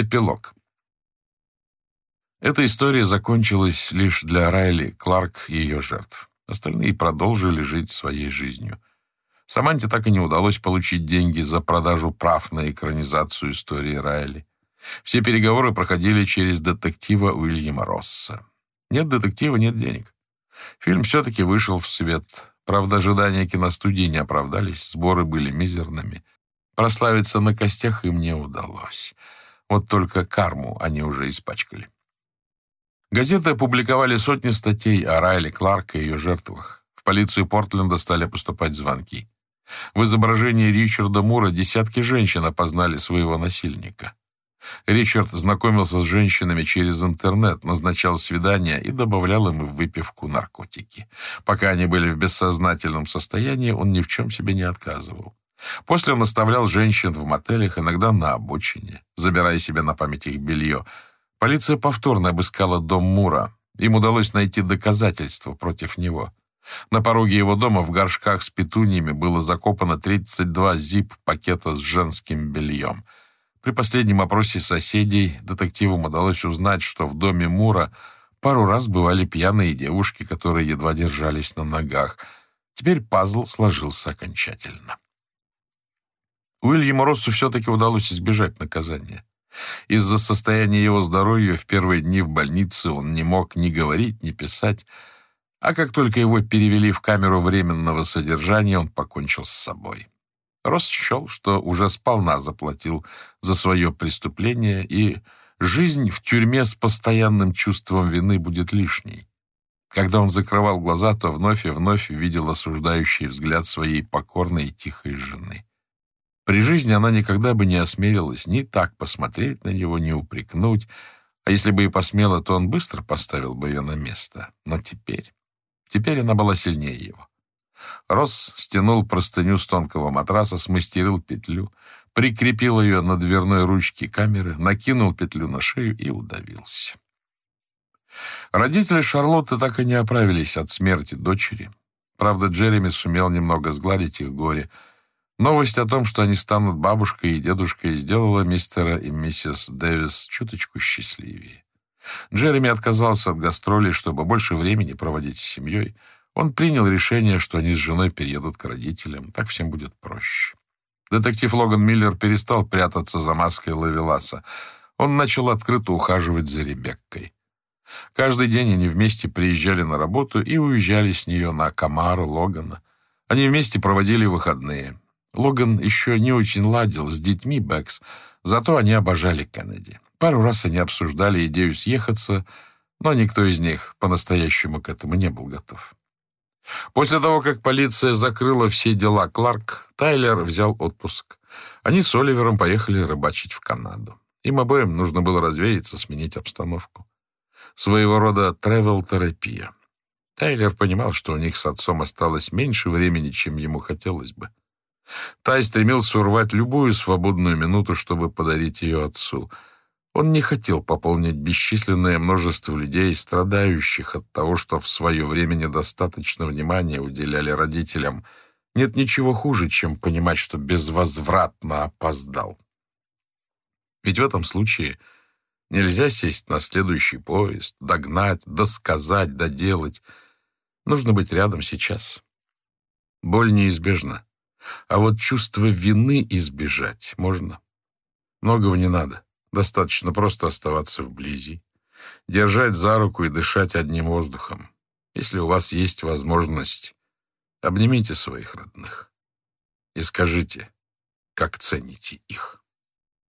Эпилог. Эта история закончилась лишь для Райли, Кларк и ее жертв. Остальные продолжили жить своей жизнью. Саманте так и не удалось получить деньги за продажу прав на экранизацию истории Райли. Все переговоры проходили через детектива Уильяма Росса. Нет детектива, нет денег. Фильм все-таки вышел в свет. Правда, ожидания киностудии не оправдались, сборы были мизерными. Прославиться на костях им не удалось. Вот только карму они уже испачкали. Газеты опубликовали сотни статей о Райле Кларк и ее жертвах. В полицию Портленда стали поступать звонки. В изображении Ричарда Мура десятки женщин опознали своего насильника. Ричард знакомился с женщинами через интернет, назначал свидания и добавлял им в выпивку наркотики. Пока они были в бессознательном состоянии, он ни в чем себе не отказывал. После он оставлял женщин в мотелях, иногда на обочине, забирая себе на память их белье. Полиция повторно обыскала дом Мура. Им удалось найти доказательства против него. На пороге его дома в горшках с петуньями было закопано 32 зип-пакета с женским бельем. При последнем опросе соседей детективам удалось узнать, что в доме Мура пару раз бывали пьяные девушки, которые едва держались на ногах. Теперь пазл сложился окончательно. Уильяму Россу все-таки удалось избежать наказания. Из-за состояния его здоровья в первые дни в больнице он не мог ни говорить, ни писать, а как только его перевели в камеру временного содержания, он покончил с собой. Росс счел, что уже сполна заплатил за свое преступление, и жизнь в тюрьме с постоянным чувством вины будет лишней. Когда он закрывал глаза, то вновь и вновь видел осуждающий взгляд своей покорной и тихой жены. При жизни она никогда бы не осмелилась ни так посмотреть на него, ни упрекнуть, а если бы и посмела, то он быстро поставил бы ее на место. Но теперь... Теперь она была сильнее его. Росс стянул простыню с тонкого матраса, смастерил петлю, прикрепил ее на дверной ручке камеры, накинул петлю на шею и удавился. Родители Шарлотты так и не оправились от смерти дочери. Правда, Джереми сумел немного сгладить их горе — Новость о том, что они станут бабушкой и дедушкой, сделала мистера и миссис Дэвис чуточку счастливее. Джереми отказался от гастролей, чтобы больше времени проводить с семьей. Он принял решение, что они с женой переедут к родителям. Так всем будет проще. Детектив Логан Миллер перестал прятаться за маской Лавеласа. Он начал открыто ухаживать за Ребеккой. Каждый день они вместе приезжали на работу и уезжали с нее на Камару Логана. Они вместе проводили выходные. Логан еще не очень ладил с детьми Бэкс, зато они обожали Кеннеди. Пару раз они обсуждали идею съехаться, но никто из них по-настоящему к этому не был готов. После того, как полиция закрыла все дела Кларк, Тайлер взял отпуск. Они с Оливером поехали рыбачить в Канаду. Им обоим нужно было развеяться, сменить обстановку. Своего рода тревел-терапия. Тайлер понимал, что у них с отцом осталось меньше времени, чем ему хотелось бы. Тай стремился урвать любую свободную минуту, чтобы подарить ее отцу. Он не хотел пополнить бесчисленное множество людей, страдающих от того, что в свое время недостаточно внимания уделяли родителям. Нет ничего хуже, чем понимать, что безвозвратно опоздал. Ведь в этом случае нельзя сесть на следующий поезд, догнать, досказать, доделать. Нужно быть рядом сейчас. Боль неизбежна. А вот чувство вины избежать можно. Многого не надо. Достаточно просто оставаться вблизи, держать за руку и дышать одним воздухом. Если у вас есть возможность, обнимите своих родных и скажите, как цените их.